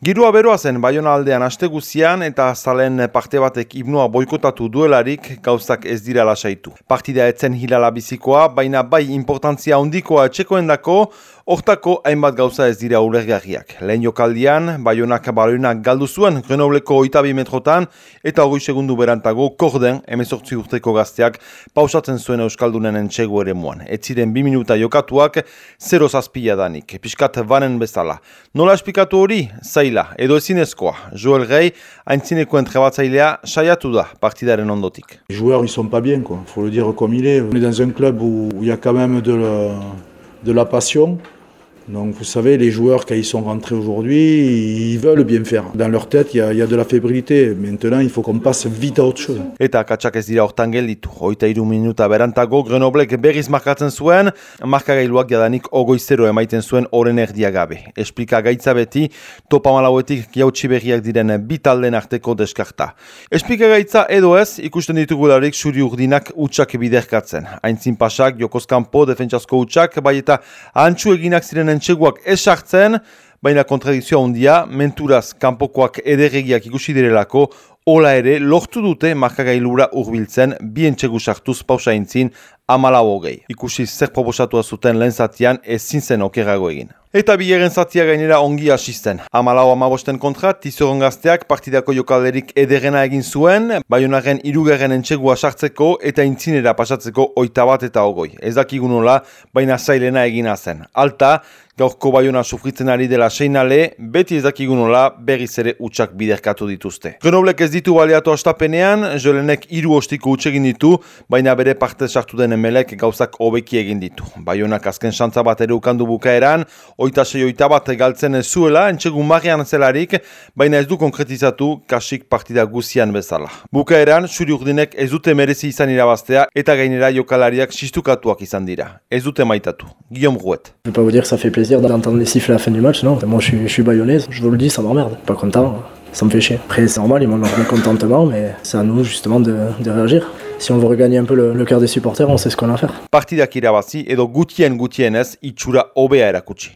Girua beroa zen Bayona aldean aste guzian eta zalen parte batek ibnua boikotatu duelarik gauzak ez dira lasaitu. Partida etzen hilala bizikoa, baina bai importantzia ondikoa etxekoendako, Hortako hainbat gauza ez dira ulergarriak. Lehen jokaldian, Bayonak baloinak galdu zuen Grenobleko oitabi metrotan eta hori segundu berantago korden emezortzi urteko gazteak pausatzen zuen Euskaldunen entxego ere muan. Ez ziren bi minuta jokatuak, zero zazpila danik, piskat banen bezala. Nola esplikatu hori? Zaila, edo ezinezkoa. Joel Rey, saiatu da partidaren ondotik. Les joueurs, ils sont pas bien, quoi. Faut le dire comme il est. On est dans un club où il y a quand même de la passion. Donc vous savez, les joueurs, quand ils sont rentrés aujourd'hui, ils veulent bien faire. Dans leur tête, il y y a de la fébrilité. Maintenant, il faut qu'on passe vite à autre chose. Eta katsak ez dira hortan gelditu. Hoita iru minuta berantago, Grenoblek berriz markatzen zuen, markagailuak jadanik ogoizero emaiten zuen oren erdia gabe. Esplika gaitza beti, topa malauetik jautsi berriak diren bitalden arteko deskarta. Esplika gaitza edo ez, ikusten ditugularik suri urdinak utxak biderkatzen. Aintzin pasak, jokozkampo, defentsasko utxak, bai eta antxu eginak ziren entxeguak esartzen, baina kontradizioa handia menturaz kanpokoak ederregiak ikusi direlako, Ola ere, lortu dute markagailura urbiltzen bi entxegu sartuz pausa intzin amala hogei. Ikusi zer proposatua zuten lehen zatian ezin zen okerago egin. Eta bigarren zatia gainera ongi asisten. Amalau amabosten kontra, tizoron gazteak partidako jokalderik ederena egin zuen, baionaren irugarren entxegua sartzeko eta intzinera pasatzeko oita bat eta ogoi. Ez dakigunola, baina zailena egina zen. Alta, gaurko baiona sufritzen ari dela seinale, beti ez dakigunola berriz ere utxak biderkatu dituzte. Grenoblek ez ditu baliatu astapenean, jolenek iru ostiko utxegin ditu, baina bere parte sartu den emelek gauzak hobeki egin ditu. Baionak azken xantza bat ere ukandu bukaeran, oita sei oita bat galtzen ez zuela, entxegun marian zelarik, baina ez du konkretizatu kasik partida guzian bezala. Bukaeran, suri urdinek ez dute merezi izan irabaztea eta gainera jokalariak sistukatuak izan dira. Ez dute maitatu. Guillaume Rouet. Je vais pas vous dire que ça fait plaisir d'entendre les siffles à la fin du match, non. Moi je suis, je suis bayonnaise, je vous le dis, ça m'emmerde. Pas content, ça me fait chier. Après c'est normal, ils m'ont leur contentement, mais c'est à nous justement de, réagir. Si on veut regagner un peu le, cœur des supporters, on sait ce qu'on a à faire. Edo gutien gutienez itxura erakutsi.